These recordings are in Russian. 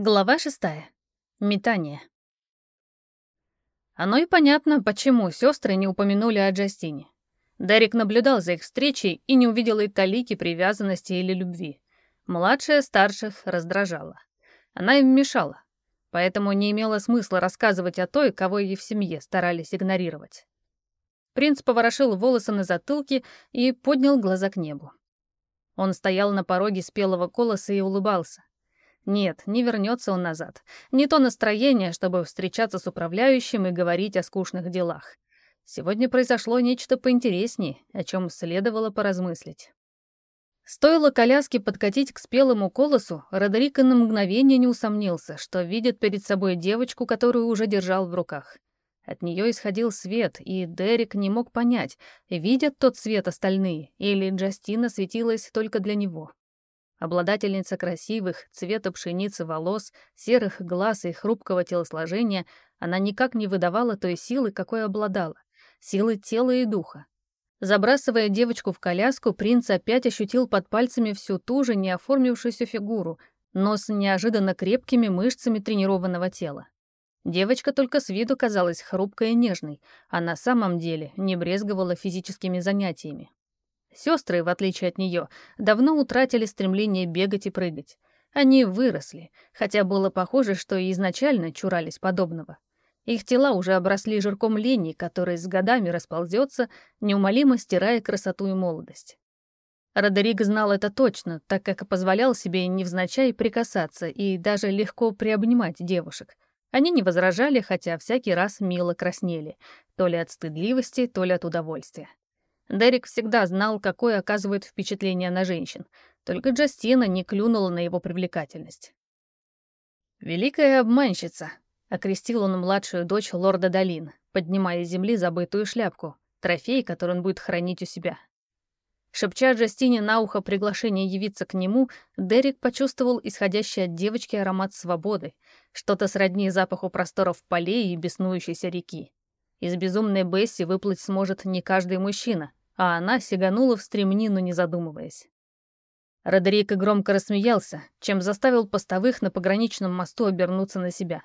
Глава шестая. Метание. Оно и понятно, почему сестры не упомянули о Джастине. Дерек наблюдал за их встречей и не увидел и талики привязанности или любви. Младшая старших раздражала. Она им мешала, поэтому не имело смысла рассказывать о той, кого ей в семье старались игнорировать. Принц поворошил волосы на затылке и поднял глаза к небу. Он стоял на пороге спелого колоса и улыбался. Нет, не вернется он назад. Не то настроение, чтобы встречаться с управляющим и говорить о скучных делах. Сегодня произошло нечто поинтереснее, о чем следовало поразмыслить. Стоило коляске подкатить к спелому колосу, Родерика на мгновение не усомнился, что видит перед собой девочку, которую уже держал в руках. От нее исходил свет, и Дерек не мог понять, видят тот свет остальные, или Джастина светилась только для него. Обладательница красивых, цвета пшеницы волос, серых глаз и хрупкого телосложения, она никак не выдавала той силы, какой обладала. Силы тела и духа. Забрасывая девочку в коляску, принц опять ощутил под пальцами всю ту же неоформившуюся фигуру, но с неожиданно крепкими мышцами тренированного тела. Девочка только с виду казалась хрупкой и нежной, а на самом деле не брезговала физическими занятиями. Сестры, в отличие от нее, давно утратили стремление бегать и прыгать. Они выросли, хотя было похоже, что и изначально чурались подобного. Их тела уже обросли жирком лени, который с годами расползется, неумолимо стирая красоту и молодость. Родерик знал это точно, так как позволял себе невзначай прикасаться и даже легко приобнимать девушек. Они не возражали, хотя всякий раз мило краснели, то ли от стыдливости, то ли от удовольствия. Дерек всегда знал, какое оказывает впечатление на женщин, только Джастина не клюнула на его привлекательность. «Великая обманщица», — окрестил он младшую дочь лорда Долин, поднимая с земли забытую шляпку, трофей, который он будет хранить у себя. Шепча Джастине на ухо приглашение явиться к нему, Дерек почувствовал исходящий от девочки аромат свободы, что-то сродни запаху просторов полей и беснующейся реки. Из безумной Бесси выплыть сможет не каждый мужчина, а она сиганула в стремнину, не задумываясь. Родерик громко рассмеялся, чем заставил постовых на пограничном мосту обернуться на себя.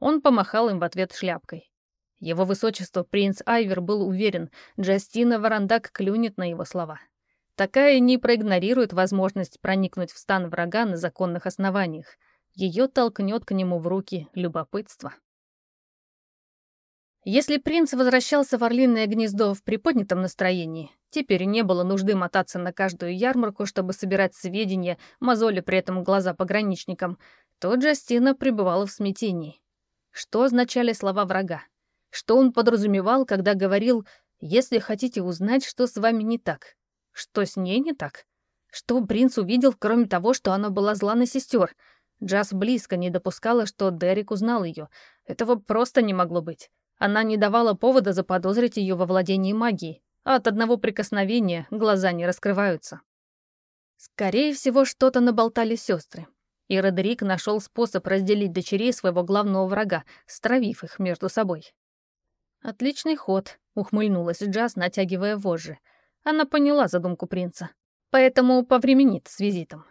Он помахал им в ответ шляпкой. Его высочество принц Айвер был уверен, Джастина Варандак клюнет на его слова. Такая не проигнорирует возможность проникнуть в стан врага на законных основаниях. Ее толкнет к нему в руки любопытство. Если принц возвращался в Орлиное гнездо в приподнятом настроении, теперь не было нужды мотаться на каждую ярмарку, чтобы собирать сведения, мозоли при этом глаза пограничникам, то Джастина пребывала в смятении. Что означали слова врага? Что он подразумевал, когда говорил «если хотите узнать, что с вами не так»? Что с ней не так? Что принц увидел, кроме того, что она была зла на сестер? Джаз близко не допускала, что Дерек узнал ее. Этого просто не могло быть. Она не давала повода заподозрить ее во владении магией, а от одного прикосновения глаза не раскрываются. Скорее всего, что-то наболтали сестры. И Родерик нашел способ разделить дочерей своего главного врага, стравив их между собой. «Отличный ход», — ухмыльнулась Джаз, натягивая вожжи. Она поняла задумку принца, поэтому повременит с визитом.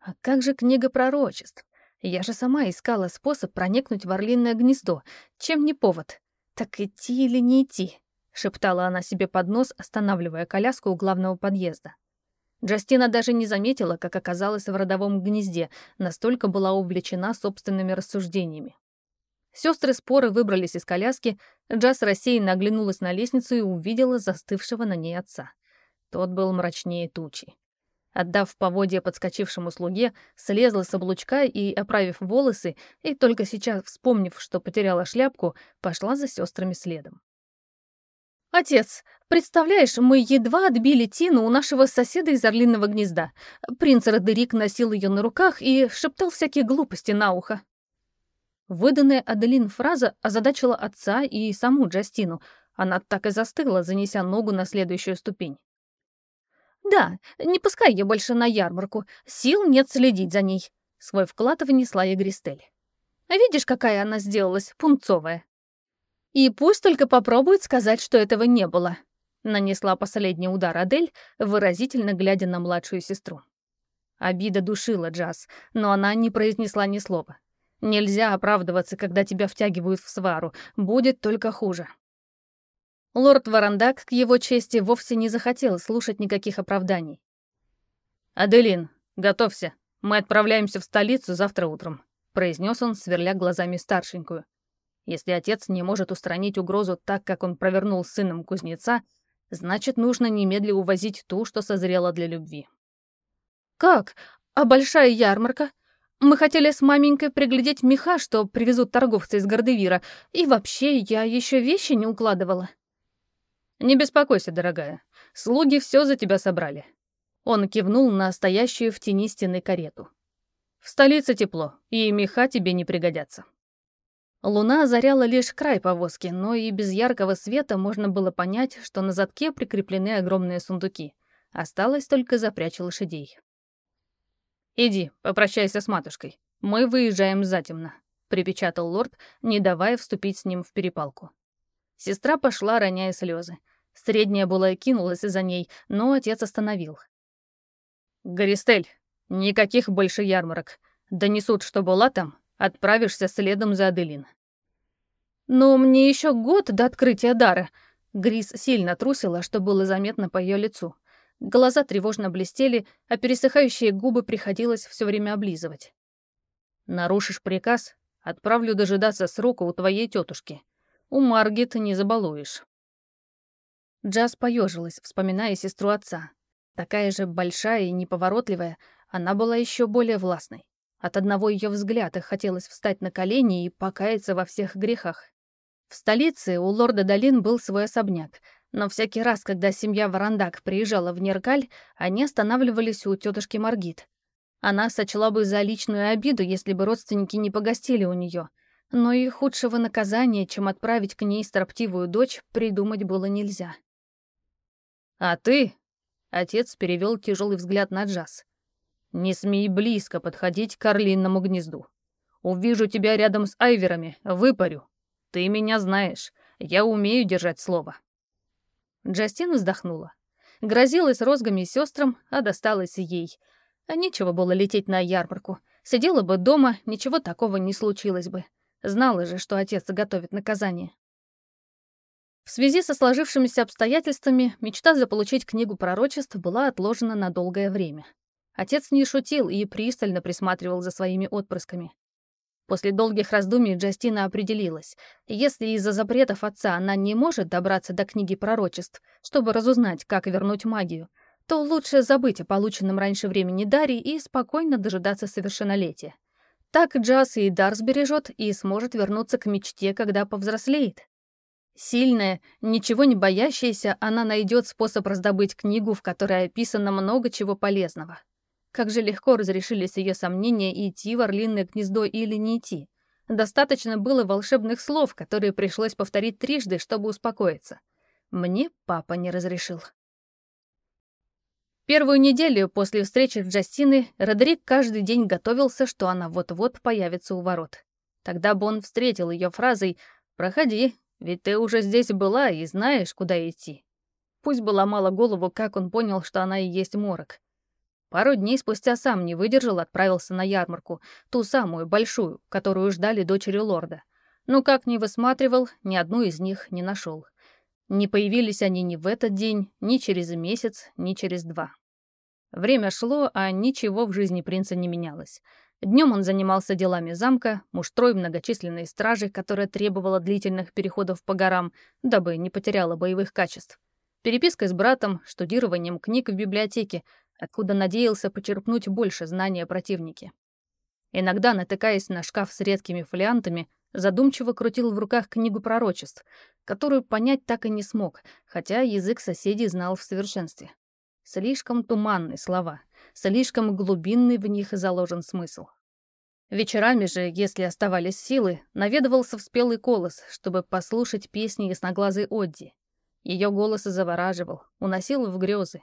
А как же книга пророчеств? Я же сама искала способ проникнуть в орлиное гнездо. Чем не повод? Так идти или не идти? Шептала она себе под нос, останавливая коляску у главного подъезда. Джастина даже не заметила, как оказалась в родовом гнезде, настолько была увлечена собственными рассуждениями. Сестры споры выбрались из коляски, Джаз рассеянно оглянулась на лестницу и увидела застывшего на ней отца. Тот был мрачнее тучи. Отдав поводья подскочившему слуге, слезла с облучка и, оправив волосы, и только сейчас, вспомнив, что потеряла шляпку, пошла за сестрами следом. «Отец, представляешь, мы едва отбили Тину у нашего соседа из Орлиного гнезда. Принц Родерик носил ее на руках и шептал всякие глупости на ухо». Выданная Аделин фраза озадачила отца и саму Джастину. Она так и застыла, занеся ногу на следующую ступень. «Да, не пускай ее больше на ярмарку. Сил нет следить за ней», — свой вклад внесла ей Гристель. «Видишь, какая она сделалась, пунцовая?» «И пусть только попробует сказать, что этого не было», — нанесла последний удар Адель, выразительно глядя на младшую сестру. Обида душила Джаз, но она не произнесла ни слова. Нельзя оправдываться, когда тебя втягивают в свару. Будет только хуже. Лорд Варандак, к его чести, вовсе не захотел слушать никаких оправданий. «Аделин, готовься. Мы отправляемся в столицу завтра утром», — произнес он, сверля глазами старшенькую. Если отец не может устранить угрозу так, как он провернул с сыном кузнеца, значит, нужно немедля увозить ту, что созрела для любви. «Как? А большая ярмарка? Мы хотели с маменькой приглядеть меха, что привезут торговцы из Гордевира, и вообще я еще вещи не укладывала». «Не беспокойся, дорогая. Слуги все за тебя собрали». Он кивнул на стоящую в тени стены карету. «В столице тепло, и меха тебе не пригодятся». Луна озаряла лишь край повозки, но и без яркого света можно было понять, что на задке прикреплены огромные сундуки. Осталось только запрячь лошадей. «Иди, попрощайся с матушкой. Мы выезжаем затемно», — припечатал лорд, не давая вступить с ним в перепалку. Сестра пошла, роняя слезы. Средняя была кинулась за ней, но отец остановил. «Гористель, никаких больше ярмарок. Донесут, что была там, отправишься следом за Аделин». «Но мне еще год до открытия дара», Грис сильно трусила, что было заметно по ее лицу. Глаза тревожно блестели, а пересыхающие губы приходилось все время облизывать. «Нарушишь приказ, отправлю дожидаться срока у твоей тетушки. У Маргит не забалуешь». Джаз поежилась, вспоминая сестру отца. Такая же большая и неповоротливая, она была еще более властной. От одного ее взгляда хотелось встать на колени и покаяться во всех грехах. В столице у лорда Долин был свой особняк, но всякий раз, когда семья Варандак приезжала в Неркаль, они останавливались у тетушки Маргит. Она сочла бы за личную обиду, если бы родственники не погостили у нее. Но и худшего наказания, чем отправить к ней строптивую дочь, придумать было нельзя. «А ты?» — отец перевел тяжелый взгляд на Джаз. «Не смей близко подходить к орлинному гнезду. Увижу тебя рядом с айверами, выпарю. Ты меня знаешь, я умею держать слово». Джастин вздохнула. Грозилась розгами сестрам, а досталось ей. А нечего было лететь на ярмарку. Сидела бы дома, ничего такого не случилось бы. Знала же, что отец готовит наказание. В связи со сложившимися обстоятельствами мечта заполучить книгу пророчеств была отложена на долгое время. Отец не шутил и пристально присматривал за своими отпрысками. После долгих раздумий Джастина определилась. Если из-за запретов отца она не может добраться до книги пророчеств, чтобы разузнать, как вернуть магию, то лучше забыть о полученном раньше времени даре и спокойно дожидаться совершеннолетия. Так Джаз и дар сбережет и сможет вернуться к мечте, когда повзрослеет. Сильная, ничего не боящаяся, она найдет способ раздобыть книгу, в которой описано много чего полезного. Как же легко разрешились ее сомнения, идти в орлиное гнездо или не идти. Достаточно было волшебных слов, которые пришлось повторить трижды, чтобы успокоиться. Мне папа не разрешил. Первую неделю после встречи с Джастиной Родерик каждый день готовился, что она вот-вот появится у ворот. Тогда бы он встретил ее фразой «Проходи, ведь ты уже здесь была и знаешь, куда идти». Пусть бы ломала голову, как он понял, что она и есть морок. Пару дней спустя сам не выдержал, отправился на ярмарку, ту самую, большую, которую ждали дочери лорда. Но как ни высматривал, ни одну из них не нашел. Не появились они ни в этот день, ни через месяц, ни через два. Время шло, а ничего в жизни принца не менялось. Днем он занимался делами замка, муштрой многочисленной стражи, которая требовала длительных переходов по горам, дабы не потеряла боевых качеств. Перепиской с братом, штудированием книг в библиотеке, откуда надеялся почерпнуть больше знания о противнике. Иногда, натыкаясь на шкаф с редкими фолиантами, задумчиво крутил в руках книгу пророчеств, которую понять так и не смог, хотя язык соседей знал в совершенстве. Слишком туманные слова, слишком глубинный в них заложен смысл. Вечерами же, если оставались силы, наведывался в спелый колос, чтобы послушать песни ясноглазой Одди. Ее голос завораживал, уносил в грезы,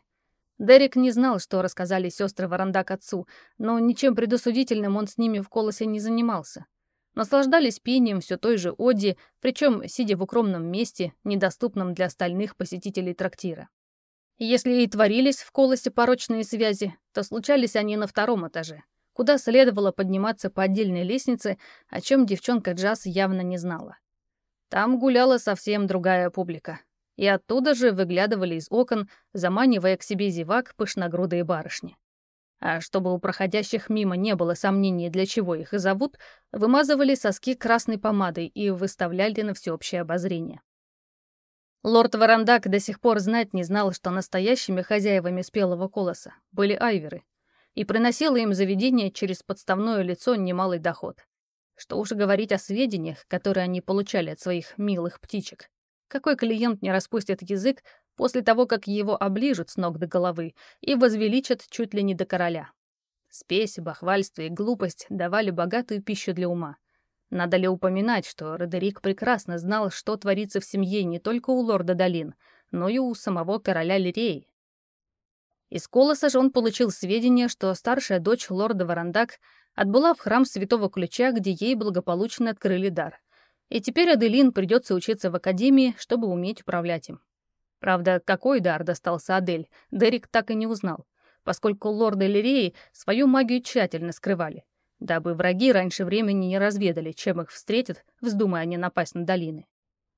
Дерек не знал, что рассказали сестры Варандак отцу, но ничем предосудительным он с ними в колосе не занимался. Наслаждались пением все той же Оди, причем сидя в укромном месте, недоступном для остальных посетителей трактира. Если и творились в колосе порочные связи, то случались они на втором этаже, куда следовало подниматься по отдельной лестнице, о чем девчонка Джаз явно не знала. Там гуляла совсем другая публика. И оттуда же выглядывали из окон, заманивая к себе зевак пышногрудые барышни. А чтобы у проходящих мимо не было сомнений, для чего их и зовут, вымазывали соски красной помадой и выставляли на всеобщее обозрение. Лорд Варандак до сих пор знать не знал, что настоящими хозяевами спелого колоса были айверы, и приносило им заведение через подставное лицо немалый доход. Что уж говорить о сведениях, которые они получали от своих милых птичек. Какой клиент не распустит язык после того, как его оближут с ног до головы и возвеличат чуть ли не до короля? Спесь, бахвальство и глупость давали богатую пищу для ума. Надо ли упоминать, что Родерик прекрасно знал, что творится в семье не только у лорда Долин, но и у самого короля Лиреи. Из Колоса же он получил сведения, что старшая дочь лорда Варандак отбыла в храм Святого Ключа, где ей благополучно открыли дар. И теперь Аделин придется учиться в академии, чтобы уметь управлять им. Правда, какой дар достался Адель, Дерек так и не узнал, поскольку лорды Лиреи свою магию тщательно скрывали дабы враги раньше времени не разведали, чем их встретят, вздумая они напасть на долины.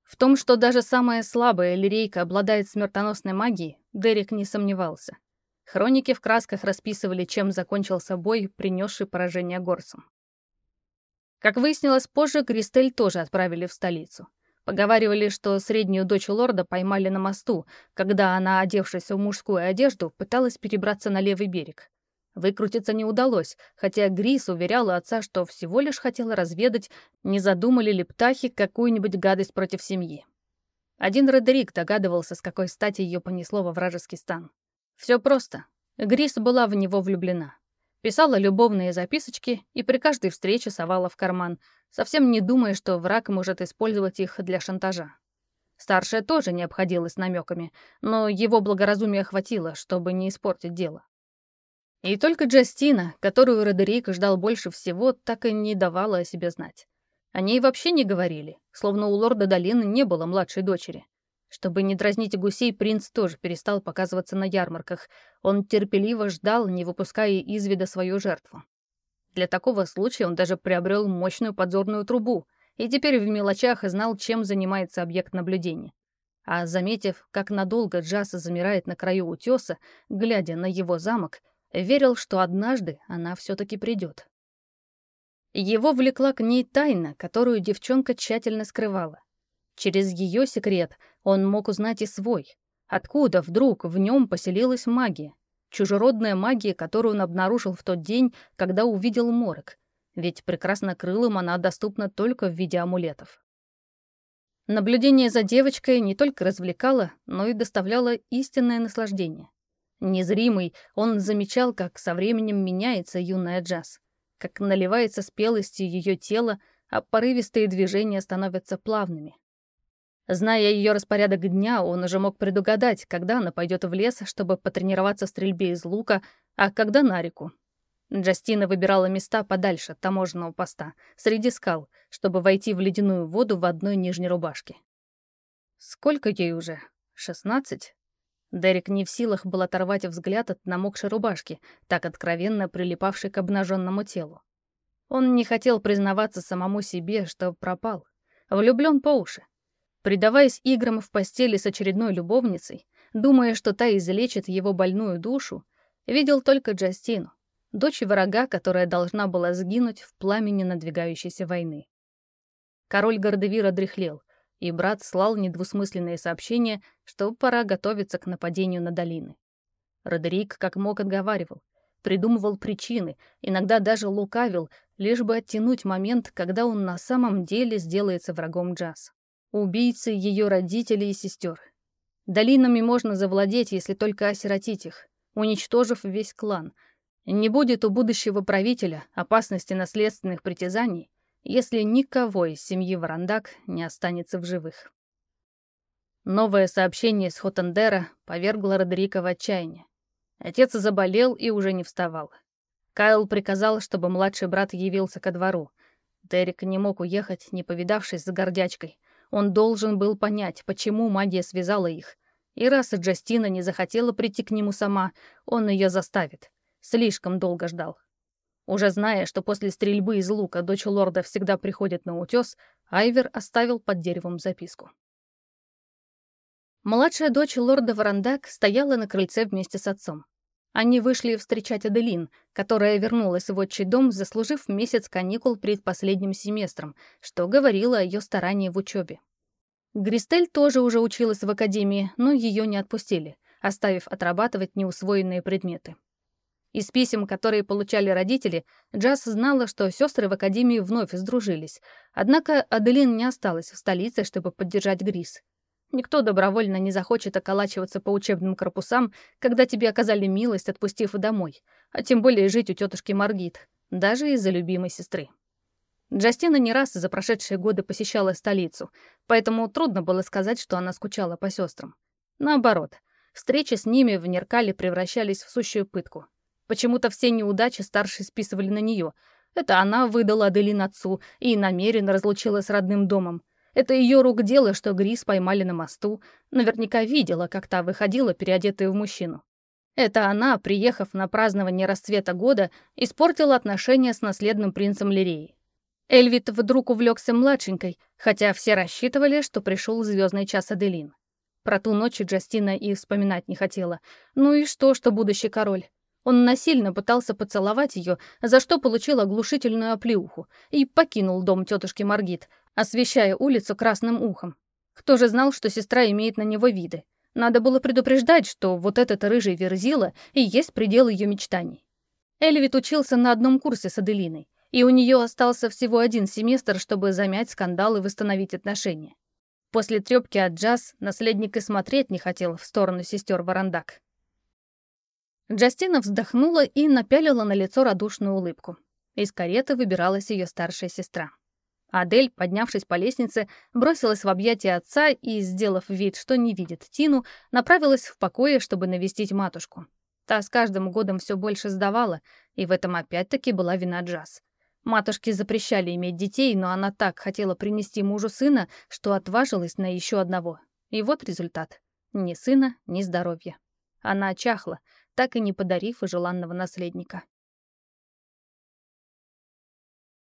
В том, что даже самая слабая лирейка обладает смертоносной магией, Дерек не сомневался. Хроники в красках расписывали, чем закончился бой, принесший поражение горцам. Как выяснилось позже, Кристель тоже отправили в столицу. Поговаривали, что среднюю дочь лорда поймали на мосту, когда она, одевшись в мужскую одежду, пыталась перебраться на левый берег. Выкрутиться не удалось, хотя Грис уверяла отца, что всего лишь хотела разведать, не задумали ли птахи какую-нибудь гадость против семьи. Один Родерик догадывался, с какой стати ее понесло во вражеский стан. Все просто. Грис была в него влюблена. Писала любовные записочки и при каждой встрече совала в карман, совсем не думая, что враг может использовать их для шантажа. Старшая тоже не обходилась намеками, но его благоразумия хватило, чтобы не испортить дело. И только Джастина, которую Родерик ждал больше всего, так и не давала о себе знать. О ней вообще не говорили, словно у лорда Долины не было младшей дочери. Чтобы не дразнить гусей, принц тоже перестал показываться на ярмарках. Он терпеливо ждал, не выпуская из вида свою жертву. Для такого случая он даже приобрел мощную подзорную трубу и теперь в мелочах знал, чем занимается объект наблюдения. А заметив, как надолго Джаса замирает на краю утеса, глядя на его замок, верил, что однажды она все-таки придет. Его влекла к ней тайна, которую девчонка тщательно скрывала. Через ее секрет он мог узнать и свой. Откуда вдруг в нем поселилась магия? Чужеродная магия, которую он обнаружил в тот день, когда увидел морок. Ведь прекрасно крылым она доступна только в виде амулетов. Наблюдение за девочкой не только развлекало, но и доставляло истинное наслаждение. Незримый, он замечал, как со временем меняется юная джаз, как наливается спелостью ее тело, а порывистые движения становятся плавными. Зная ее распорядок дня, он уже мог предугадать, когда она пойдет в лес, чтобы потренироваться в стрельбе из лука, а когда на реку. Джастина выбирала места подальше от таможенного поста, среди скал, чтобы войти в ледяную воду в одной нижней рубашке. Сколько ей уже? Шестнадцать? Дерек не в силах был оторвать взгляд от намокшей рубашки, так откровенно прилипавшей к обнаженному телу. Он не хотел признаваться самому себе, что пропал. Влюблен по уши. Предаваясь играм в постели с очередной любовницей, думая, что та излечит его больную душу, видел только Джастину, дочь врага, которая должна была сгинуть в пламени надвигающейся войны. Король Гордевира дряхлел — и брат слал недвусмысленные сообщения, что пора готовиться к нападению на долины. Родерик как мог отговаривал, придумывал причины, иногда даже лукавил, лишь бы оттянуть момент, когда он на самом деле сделается врагом Джаз. Убийцей ее родителей и сестер. Долинами можно завладеть, если только осиротить их, уничтожив весь клан. Не будет у будущего правителя опасности наследственных притязаний, если никого из семьи Варандак не останется в живых. Новое сообщение с Хотендера повергло Родерика в отчаяние. Отец заболел и уже не вставал. Кайл приказал, чтобы младший брат явился ко двору. Дерек не мог уехать, не повидавшись с гордячкой. Он должен был понять, почему магия связала их. И раз Джастина не захотела прийти к нему сама, он ее заставит. Слишком долго ждал. Уже зная, что после стрельбы из лука дочь лорда всегда приходит на утес, Айвер оставил под деревом записку. Младшая дочь лорда Варандак стояла на крыльце вместе с отцом. Они вышли встречать Аделин, которая вернулась в отчий дом, заслужив месяц каникул перед последним семестром, что говорило о ее старании в учебе. Гристель тоже уже училась в академии, но ее не отпустили, оставив отрабатывать неусвоенные предметы. Из писем, которые получали родители, Джаз знала, что сестры в академии вновь сдружились. Однако Аделин не осталась в столице, чтобы поддержать Грис. Никто добровольно не захочет околачиваться по учебным корпусам, когда тебе оказали милость, отпустив домой, а тем более жить у тетушки Маргит, даже из-за любимой сестры. Джастина не раз за прошедшие годы посещала столицу, поэтому трудно было сказать, что она скучала по сестрам. Наоборот, встречи с ними в Неркале превращались в сущую пытку. Почему-то все неудачи старшие списывали на нее. Это она выдала Аделин отцу и намеренно разлучила с родным домом. Это ее рук дело, что Грис поймали на мосту. Наверняка видела, как та выходила, переодетая в мужчину. Это она, приехав на празднование расцвета года, испортила отношения с наследным принцем Лиреи. Эльвит вдруг увлекся младшенькой, хотя все рассчитывали, что пришел звездный час Аделин. Про ту ночь Джастина и вспоминать не хотела. Ну и что, что будущий король? Он насильно пытался поцеловать ее, за что получил оглушительную оплеуху, и покинул дом тетушки Маргит, освещая улицу красным ухом. Кто же знал, что сестра имеет на него виды? Надо было предупреждать, что вот этот рыжий верзила и есть предел ее мечтаний. Эльвит учился на одном курсе с Аделиной, и у нее остался всего один семестр, чтобы замять скандал и восстановить отношения. После трёпки от джаз наследник и смотреть не хотел в сторону сестер Варандак. Джастина вздохнула и напялила на лицо радушную улыбку. Из кареты выбиралась ее старшая сестра. Адель, поднявшись по лестнице, бросилась в объятия отца и, сделав вид, что не видит Тину, направилась в покое, чтобы навестить матушку. Та с каждым годом все больше сдавала, и в этом опять-таки была вина Джаз. Матушке запрещали иметь детей, но она так хотела принести мужу сына, что отважилась на еще одного. И вот результат. Ни сына, ни здоровья. Она чахла, так и не подарив желанного наследника.